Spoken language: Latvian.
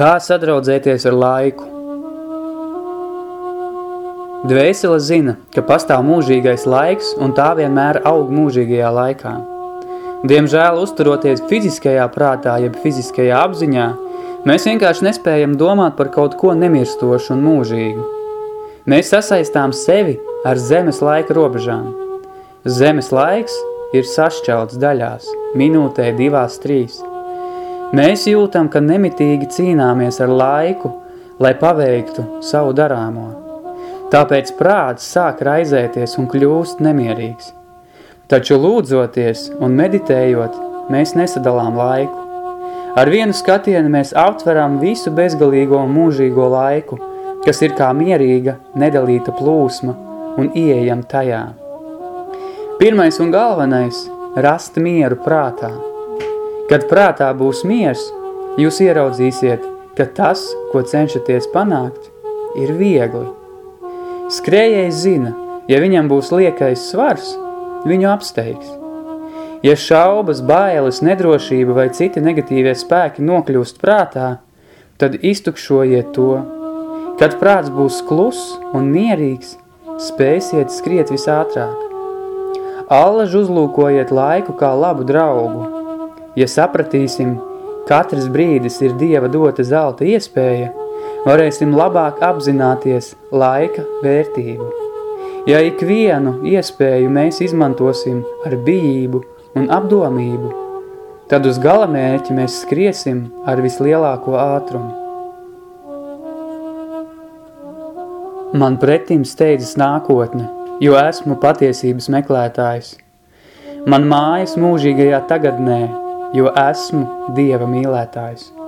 Kā sadraudzēties ar laiku? Dvēsele zina, ka pastāv mūžīgais laiks un tā vienmēr aug mūžīgajā laikā. Diemžēl uzturoties fiziskajā prātā, jeb fiziskajā apziņā, mēs vienkārši nespējam domāt par kaut ko nemirstošu un mūžīgu. Mēs sasaistām sevi ar zemes laika robežām. Zemes laiks ir sašķelts daļās, minūtē divās trīs. Mēs jūtam, ka nemitīgi cīnāmies ar laiku, lai paveiktu savu darāmo. Tāpēc prāts sāk raizēties un kļūst nemierīgs. Taču lūdzoties un meditējot, mēs nesadalām laiku. Ar vienu skatienu mēs aptveram visu bezgalīgo un mūžīgo laiku, kas ir kā mierīga, nedalīta plūsma un ieejam tajā. Pirmais un galvenais – rast mieru prātā – Kad prātā būs miers, jūs ieraudzīsiet, ka tas, ko cenšaties panākt, ir viegli. Skrējējs zina, ja viņam būs liekais svars, viņu apsteigs. Ja šaubas, bailes, nedrošība vai citi negatīvie spēki nokļūst prātā, tad iztukšojiet to. Kad prāts būs kluss un mierīgs, spēsiet skriet visātrāk. Allaž uzlūkojiet laiku kā labu draugu, Ja sapratīsim, katrs brīdis ir Dieva dota zelta iespēja, varēsim labāk apzināties laika vērtību. Ja ikvienu iespēju mēs izmantosim ar bijību un apdomību, tad uz galamērķi mēs skriesim ar vislielāko ātrumu. Man pretim steidzas nākotne, jo esmu patiesības meklētājs. Man mājas mūžīgajā tagadnē, jo esmu Dieva mīlētājs.